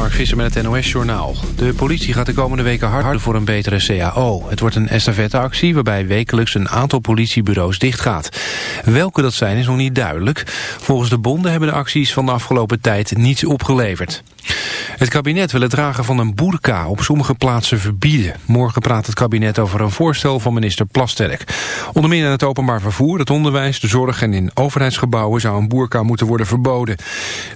Mark Visser met het NOS-journaal. De politie gaat de komende weken harder voor een betere CAO. Het wordt een estafetteactie waarbij wekelijks een aantal politiebureaus dichtgaat. Welke dat zijn is nog niet duidelijk. Volgens de bonden hebben de acties van de afgelopen tijd niets opgeleverd. Het kabinet wil het dragen van een boerka op sommige plaatsen verbieden. Morgen praat het kabinet over een voorstel van minister Plasterk. Onder meer in het openbaar vervoer, het onderwijs, de zorg en in overheidsgebouwen zou een boerka moeten worden verboden.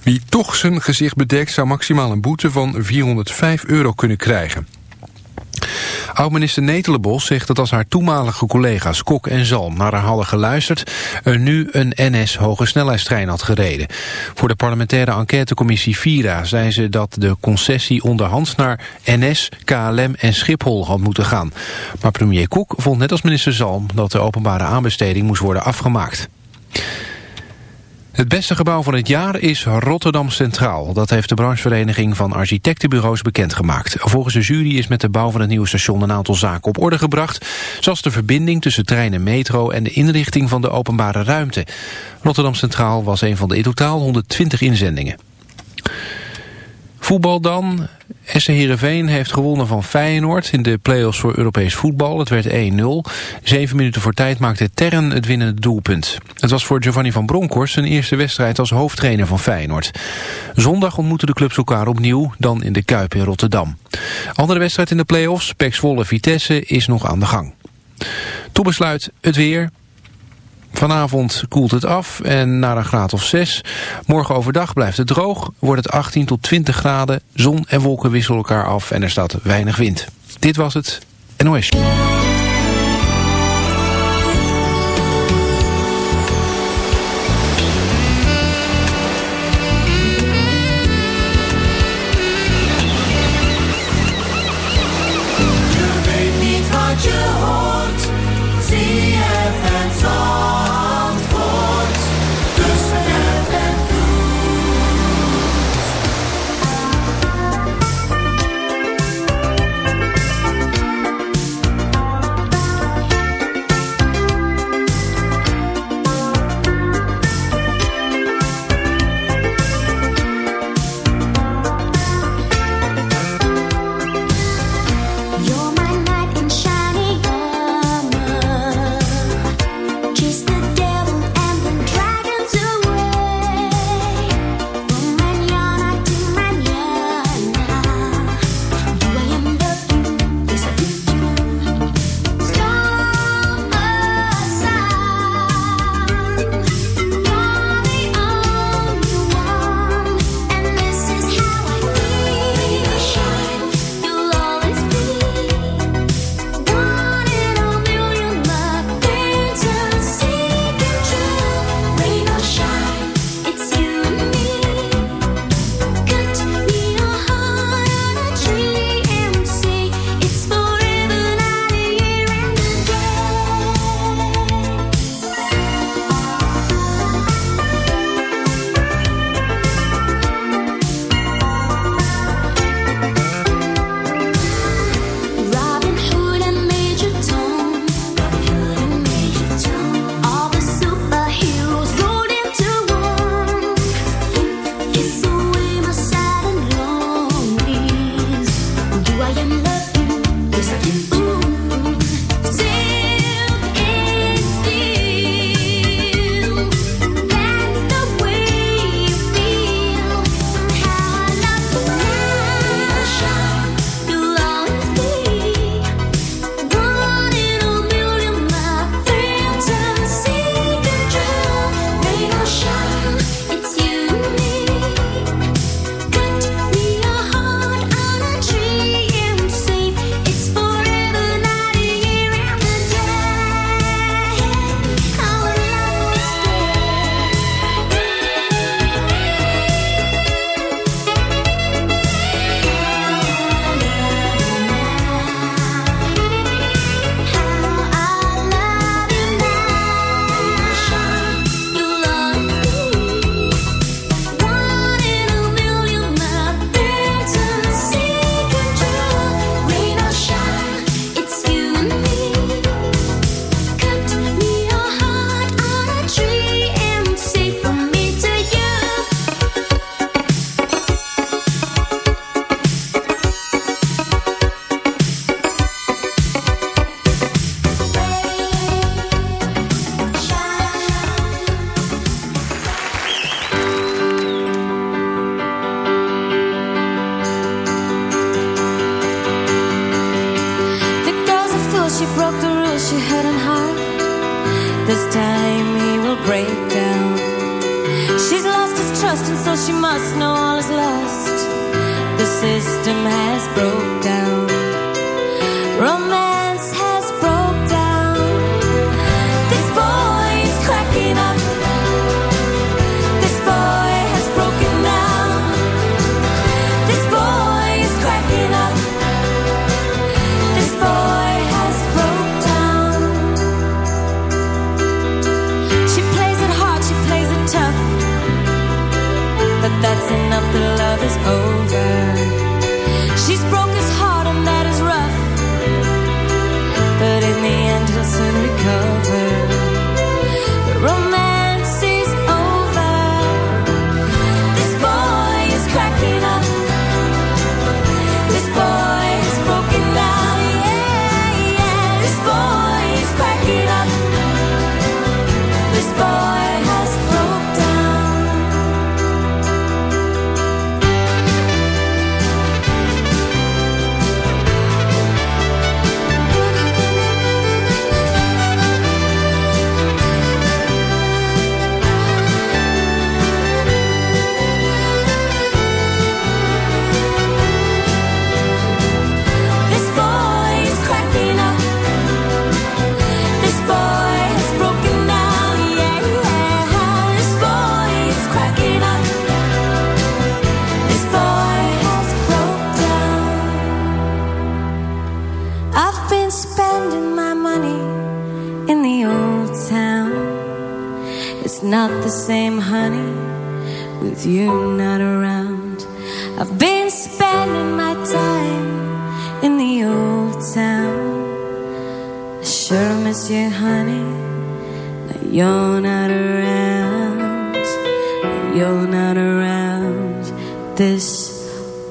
Wie toch zijn gezicht bedekt zou maximaal een boete van 405 euro kunnen krijgen. Oud-minister Netelenbos zegt dat als haar toenmalige collega's Kok en Zalm naar haar hadden geluisterd, er nu een NS hoge snelheidstrein had gereden. Voor de parlementaire enquêtecommissie Vira zei ze dat de concessie onderhands naar NS, KLM en Schiphol had moeten gaan. Maar premier Kok vond net als minister Zalm dat de openbare aanbesteding moest worden afgemaakt. Het beste gebouw van het jaar is Rotterdam Centraal. Dat heeft de branchevereniging van architectenbureaus bekendgemaakt. Volgens de jury is met de bouw van het nieuwe station een aantal zaken op orde gebracht. Zoals de verbinding tussen trein en metro en de inrichting van de openbare ruimte. Rotterdam Centraal was een van de in totaal 120 inzendingen. Voetbal dan. SC Heerenveen heeft gewonnen van Feyenoord in de play-offs voor Europees voetbal. Het werd 1-0. Zeven minuten voor tijd maakte Terren het winnende doelpunt. Het was voor Giovanni van Bronckhorst zijn eerste wedstrijd als hoofdtrainer van Feyenoord. Zondag ontmoeten de clubs elkaar opnieuw, dan in de Kuip in Rotterdam. Andere wedstrijd in de play-offs, Pek Zwolle Vitesse, is nog aan de gang. Toe besluit het weer. Vanavond koelt het af en naar een graad of 6. Morgen overdag blijft het droog, wordt het 18 tot 20 graden. Zon en wolken wisselen elkaar af en er staat weinig wind. Dit was het NOS.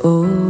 Oh.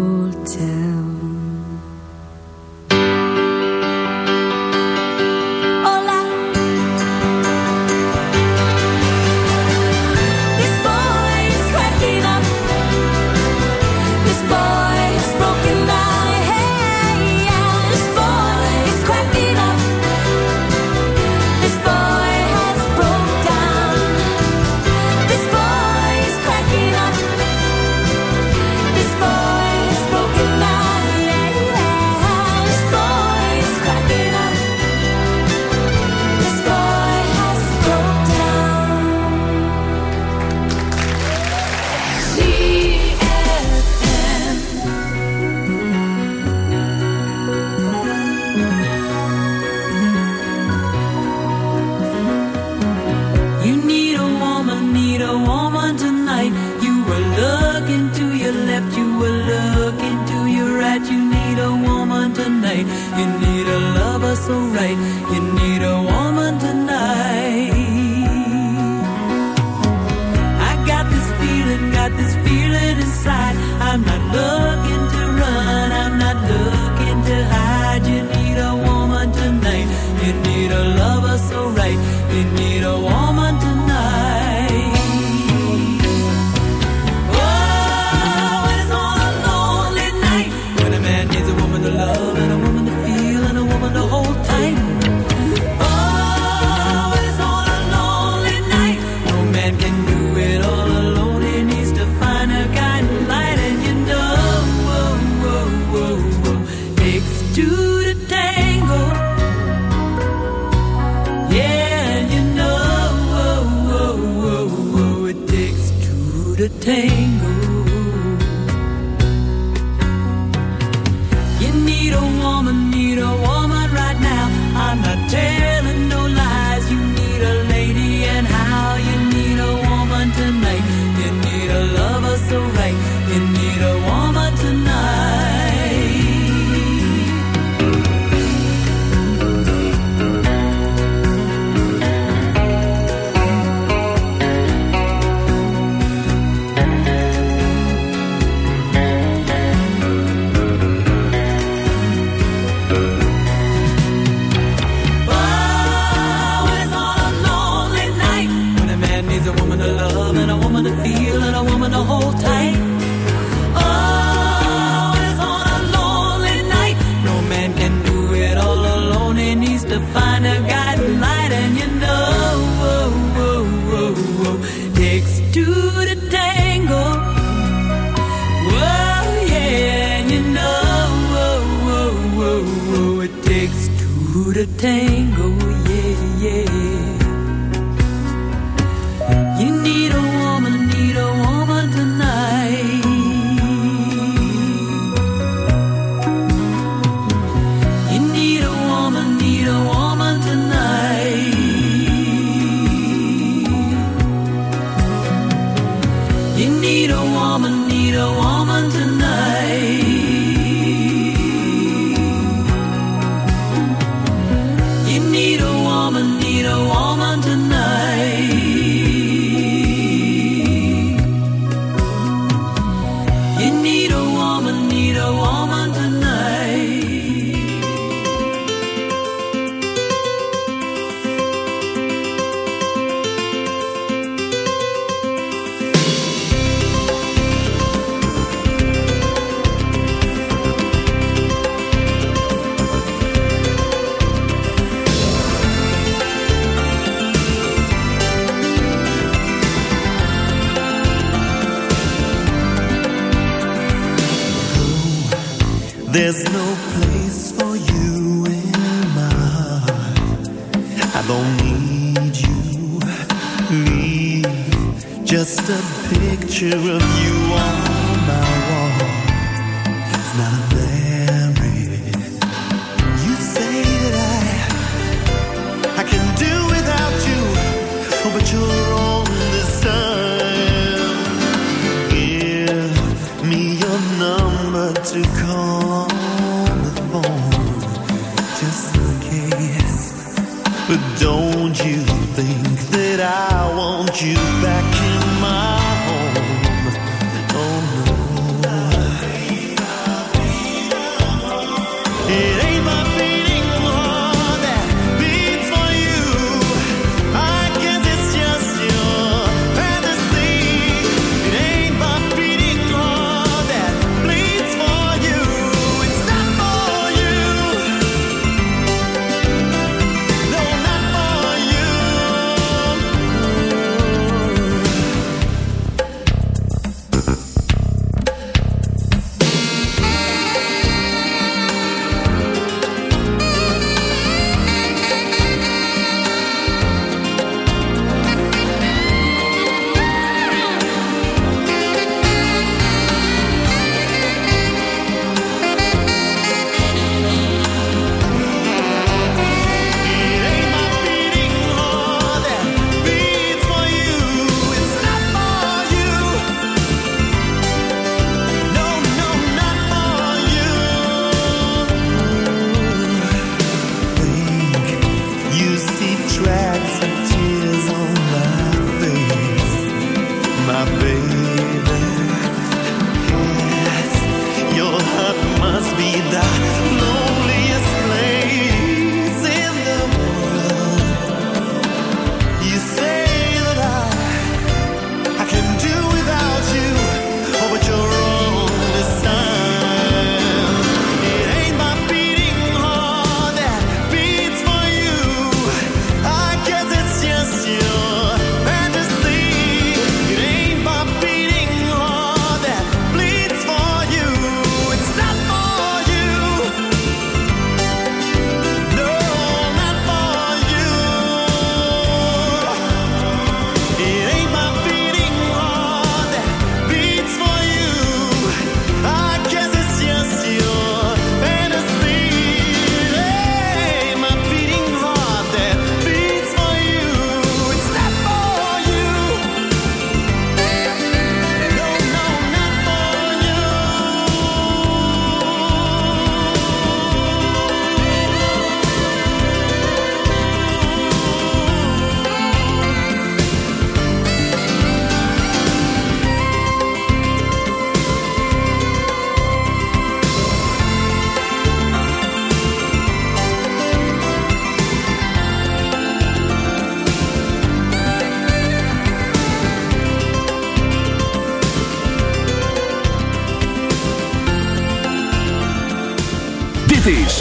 could tangle 我们的，我们。There's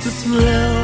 the thrill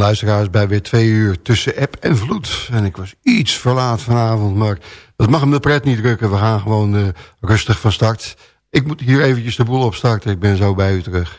luisteraars bij weer twee uur tussen app en vloed. En ik was iets verlaat vanavond, maar dat mag hem de pret niet drukken. We gaan gewoon eh, rustig van start. Ik moet hier eventjes de boel opstarten. Ik ben zo bij u terug.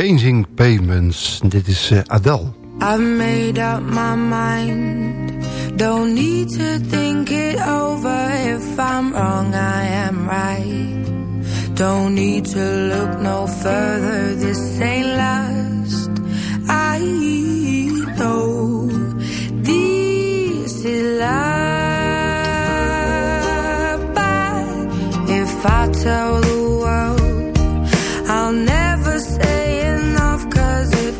Changing Pavements. Dit is eh, Adele. I've made up my mind. Don't need to think it over. If I'm wrong, I am right. Don't need to look no further. This ain't last. I know this is love. But if I tell the world, I'll never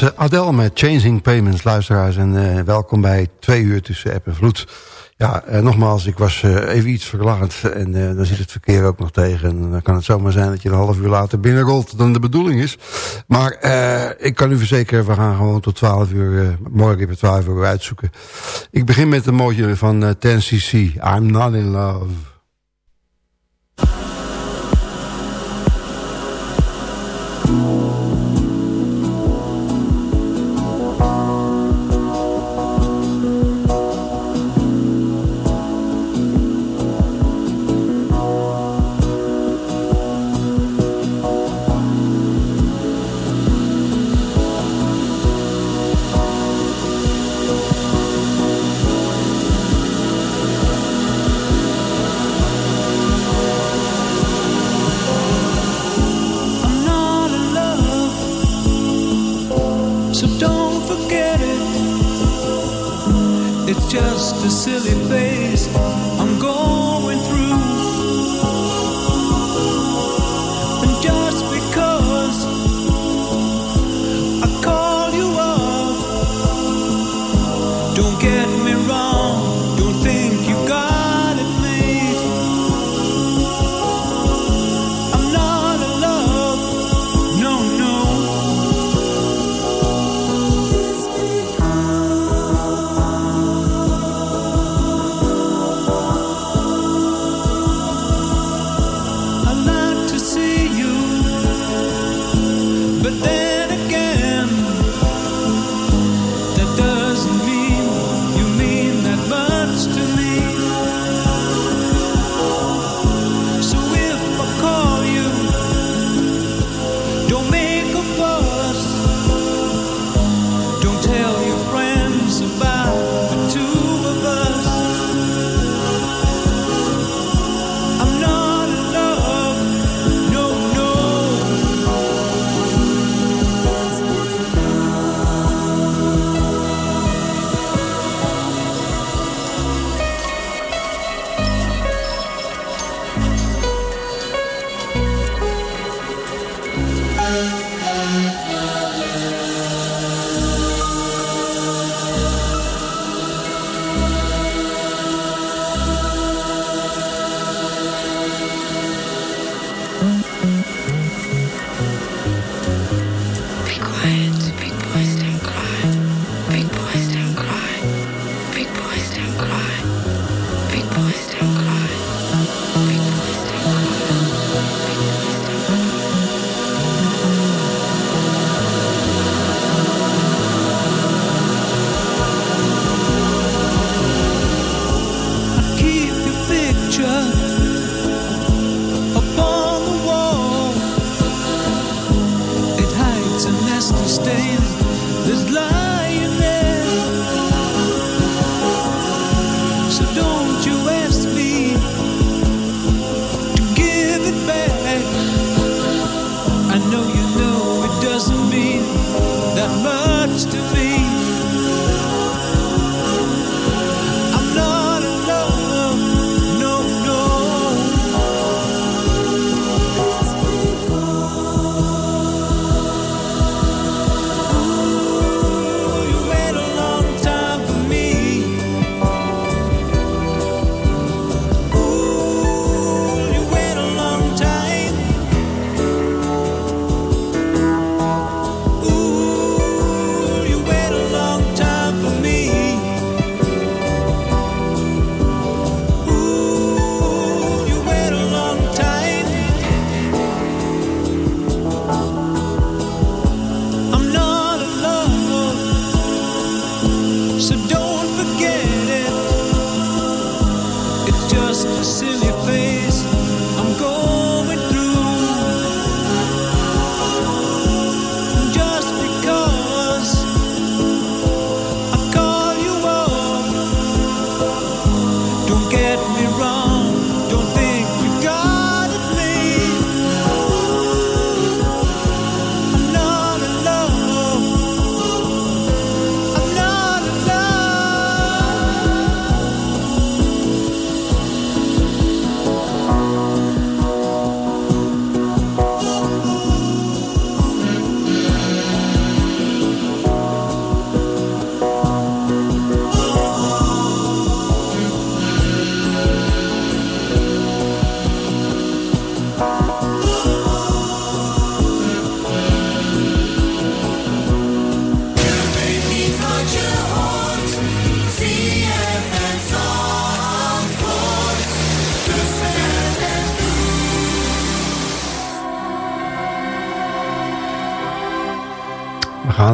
eh, Adele met Changing Payments, luisteraars. En uh, welkom bij twee uur tussen app en vloed. Ja, uh, nogmaals, ik was even iets verlaat. En dan zit het verkeer ook nog tegen. En dan kan het zomaar zijn dat je een half uur later binnenrolt dan de bedoeling is. Maar ik kan u verzekeren, we gaan gewoon tot 12 uur, morgen even 12 uur uitzoeken. Ik begin met een mooie van 10cc, I'm Not In Love.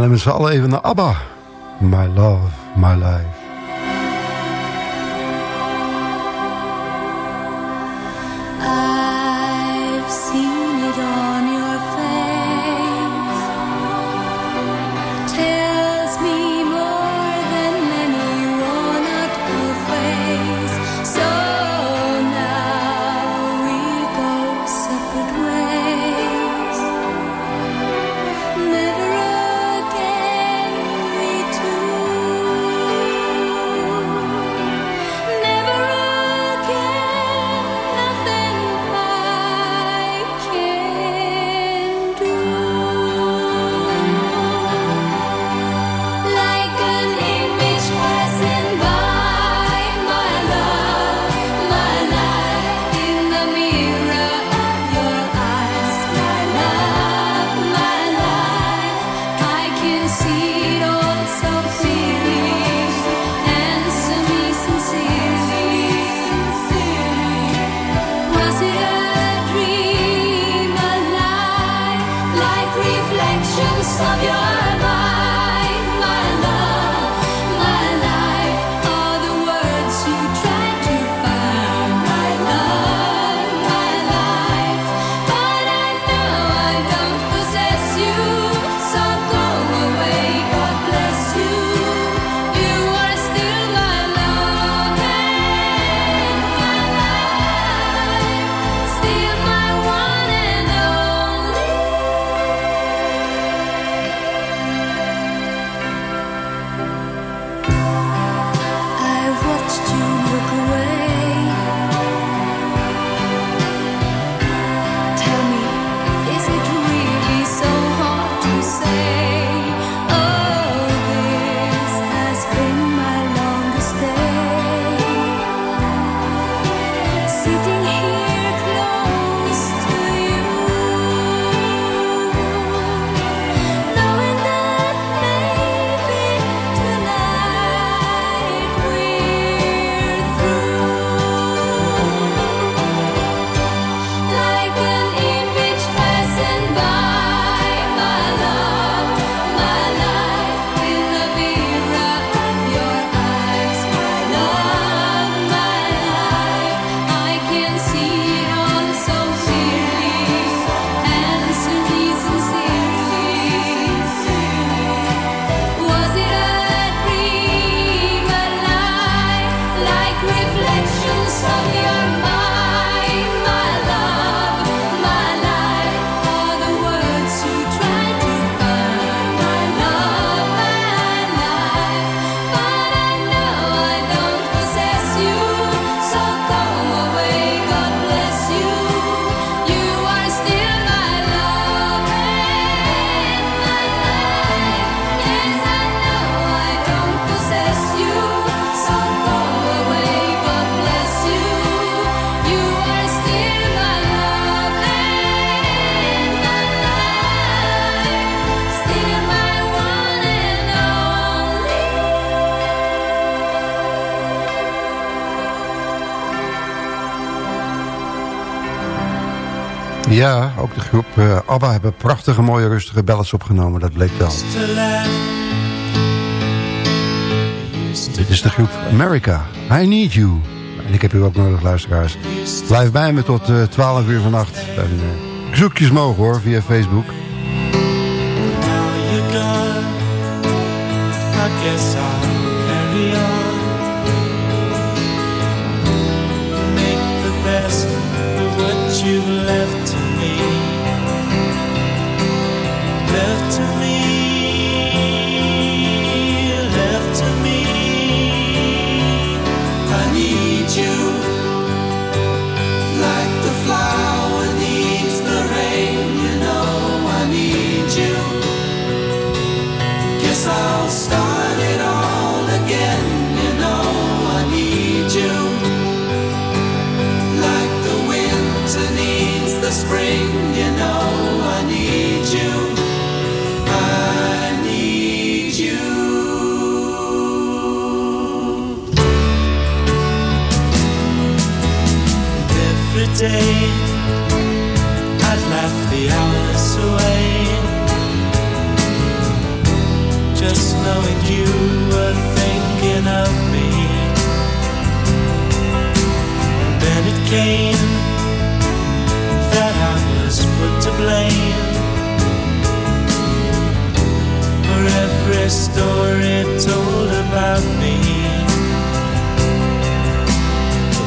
Gaan met z'n allen even naar ABBA. My love, my life. De groep uh, ABBA hebben prachtige, mooie, rustige ballads opgenomen. Dat bleek wel. Dit is de groep America. I Need You. En ik heb u ook nodig, luisteraars. Blijf bij me tot uh, eh, 12 uur vannacht. En uh, zoekjes mogen hoor, via Facebook. I guess I'll knowing you were thinking of me. And then it came that I was put to blame for every story told about me.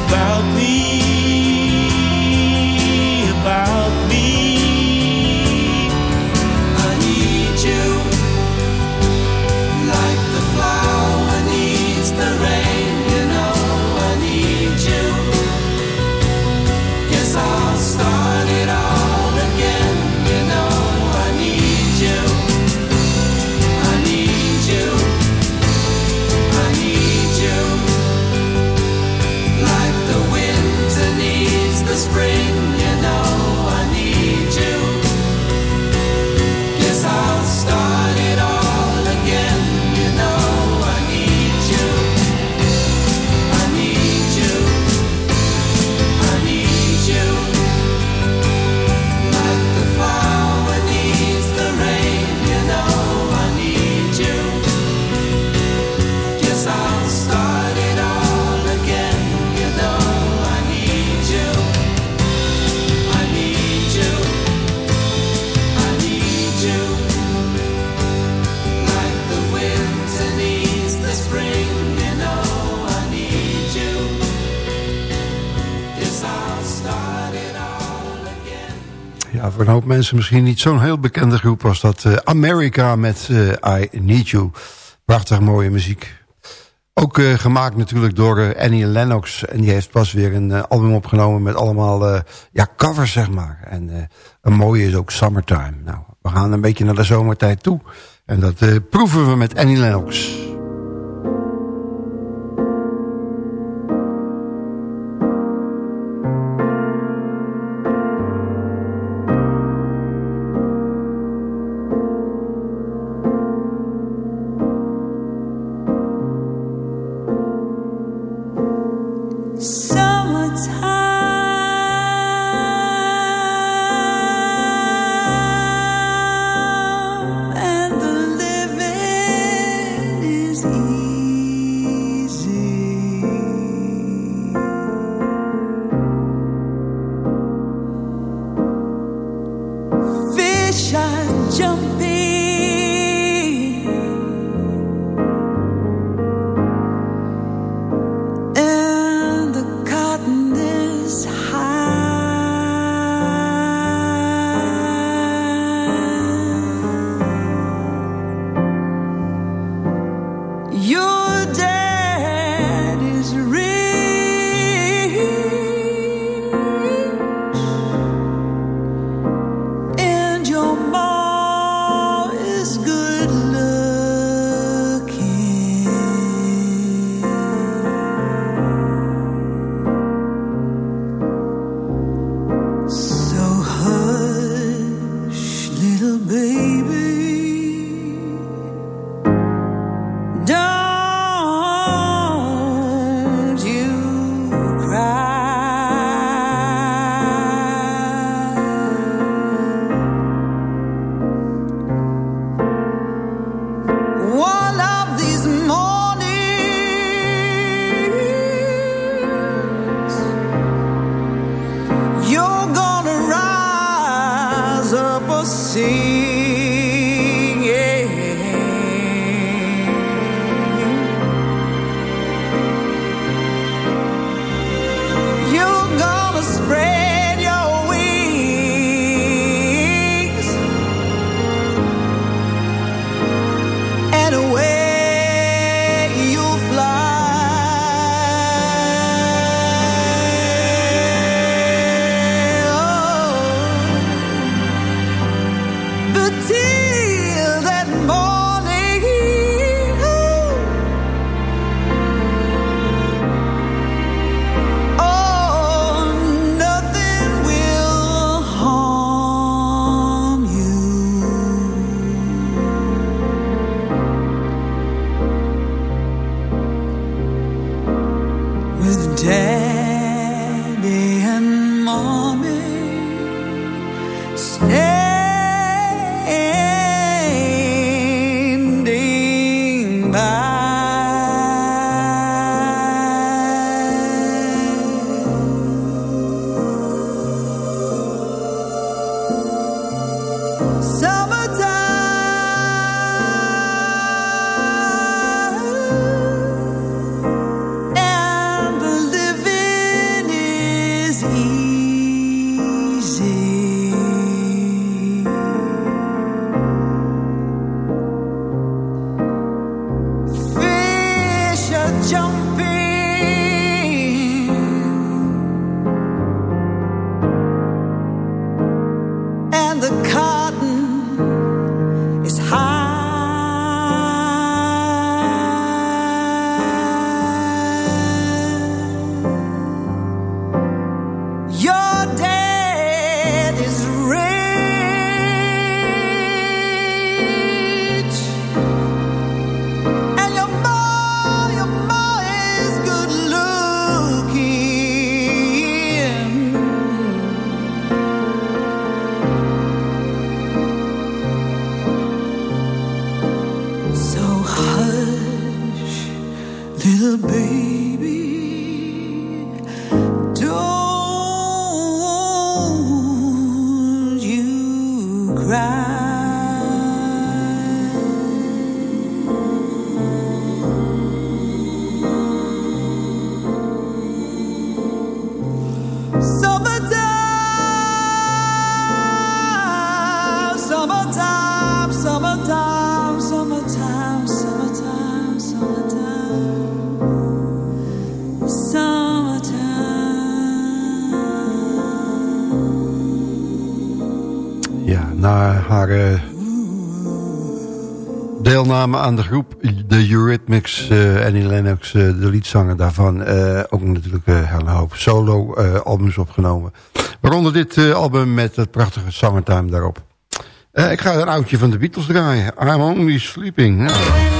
About me, voor een hoop mensen misschien niet zo'n heel bekende groep was dat eh, America met eh, I Need You. Prachtig mooie muziek. Ook eh, gemaakt natuurlijk door Annie Lennox. En die heeft pas weer een album opgenomen met allemaal ja, covers, zeg maar. En een mooie is ook Summertime. Nou, we gaan een beetje naar de zomertijd toe. En dat proeven we met Annie Lennox. see aan de groep de Eurythmics, uh, Annie Lennox, uh, de liedzanger daarvan. Uh, ook natuurlijk een hoop solo-albums opgenomen. Waaronder dit album met het prachtige Summertime daarop. ik ga een oudje van de Beatles draaien. I'm Only Sleeping. Nou.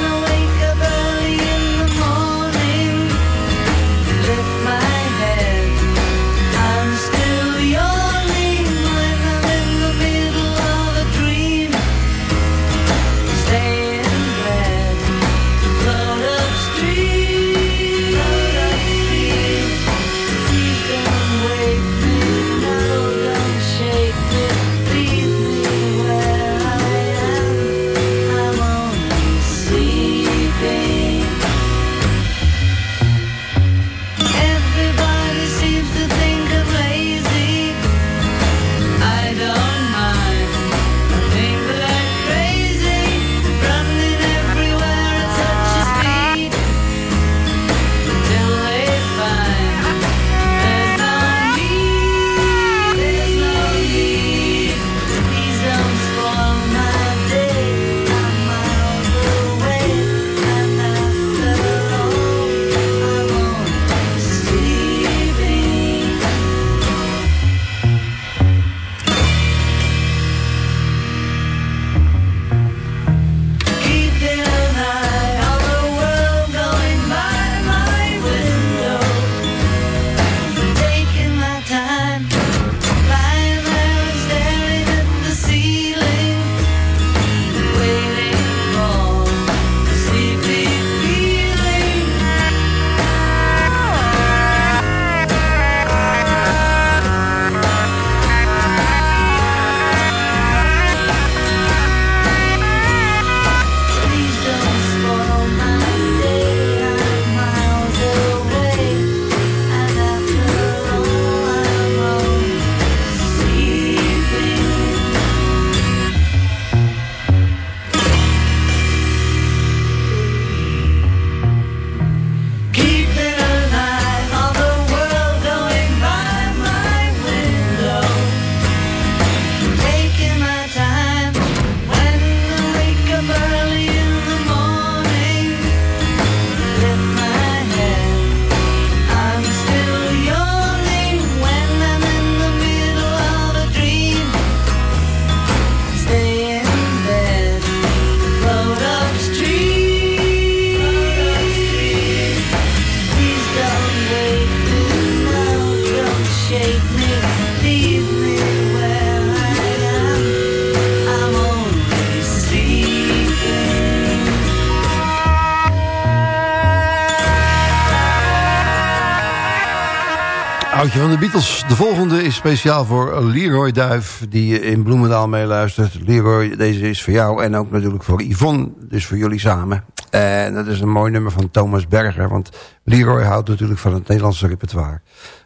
Van de Beatles. De volgende is speciaal voor Leroy Duif, die in Bloemendaal meeluistert. Leroy, deze is voor jou en ook natuurlijk voor Yvonne, dus voor jullie samen. En dat is een mooi nummer van Thomas Berger, want Leroy houdt natuurlijk van het Nederlandse repertoire.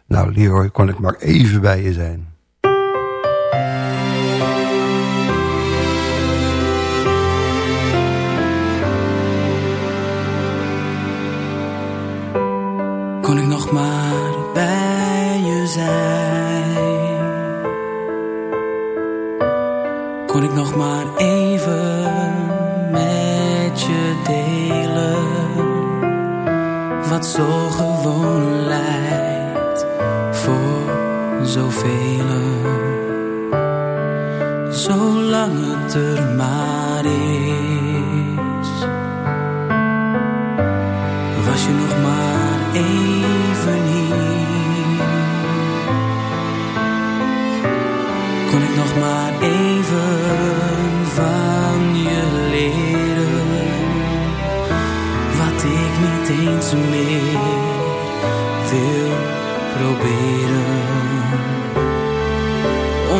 Nou, Leroy, kon ik maar even bij je zijn. kon ik nog maar Kon ik nog maar even met je delen. Wat zo gewoon lijkt voor zoveel. Zolang het er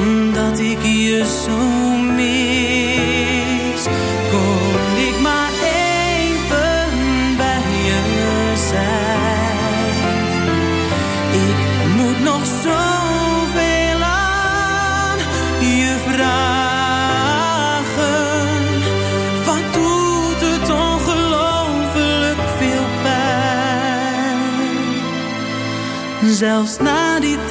Omdat ik je zo mis. Kon ik maar even bij je zijn. Ik moet nog zoveel aan je vragen. Wat doet het ongelooflijk veel pijn. Zelfs na die tijd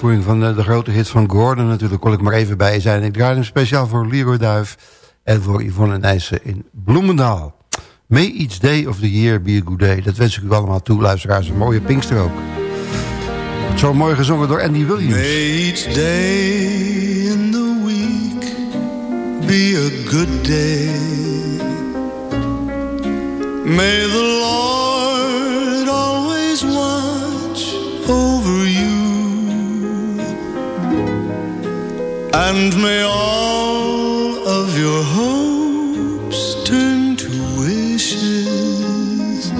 uitvoering van de, de grote hit van Gordon natuurlijk. Kon ik maar even bij zijn. Ik draai hem speciaal voor Leroy Duif en voor Yvonne Nijssen in Bloemendaal. May each day of the year be a good day. Dat wens ik u allemaal toe, luisteraars. Een mooie Pinkster ook. Zo mooi gezongen door Andy Williams. May each day in the week be a good day. May the Lord And may all of your hopes turn to wishes.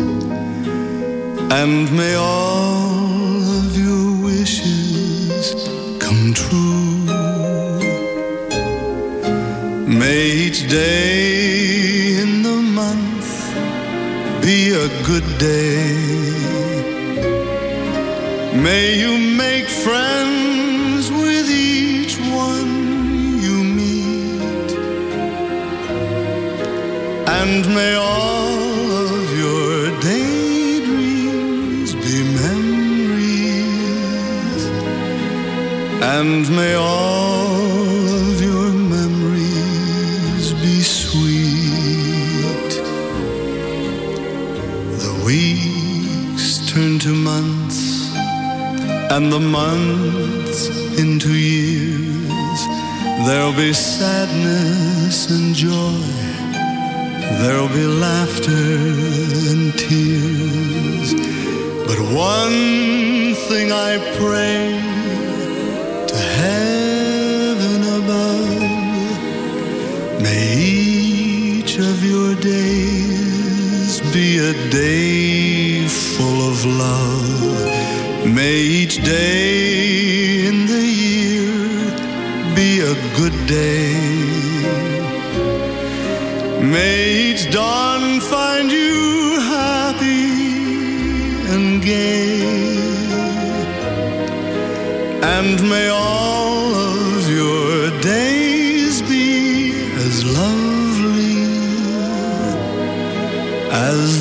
And may all of your wishes come true. May each day in the month be a good day. May you make friends And may all of your daydreams be memories. And may all of your memories be sweet. The weeks turn to months and the months into years. There'll be sadness. There'll be laughter and tears. But one thing I pray to heaven above. May each of your days be a day full of love. May each day in the year be a good day. May each dawn find you happy and gay. And may all of your days be as lovely as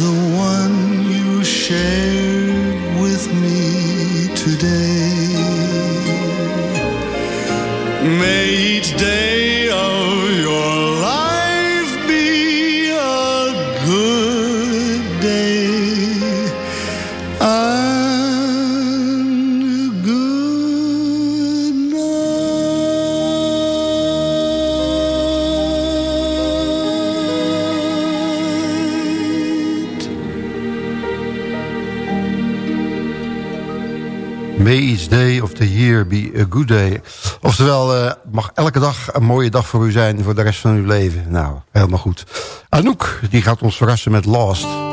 good. Oftewel, eh, mag elke dag een mooie dag voor u zijn... voor de rest van uw leven. Nou, helemaal goed. Anouk, die gaat ons verrassen met Lost.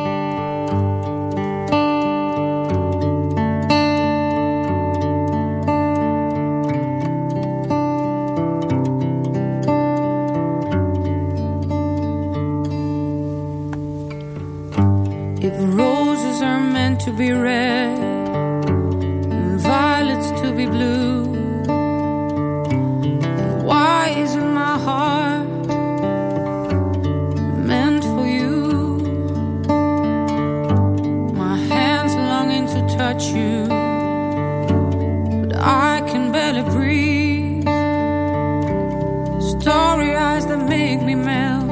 Story eyes that make me melt.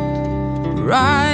Right